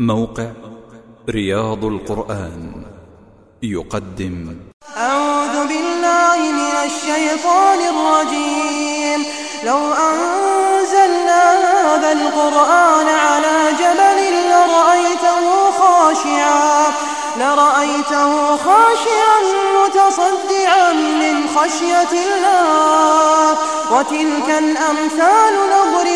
موقع رياض القرآن يقدم. أعوذ بالله من الشيطان الرجيم. لو أنزلنا هذا القرآن على جبل لرأيته خاشعا لرأيته خاشعا متصدعا من خشية الله. وتلك الأمثال نضربها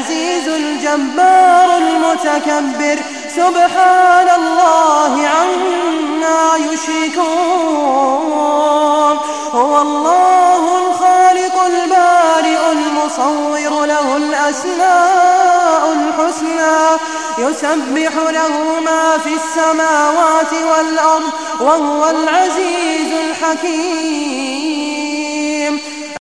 العزيز الجبار المتكبر. سبحان الله عما يشركون. هو الله الخالق البارئ المصور له الأسماء الحسنى. يسبح له ما في السماوات والأرض وهو العزيز الحكيم.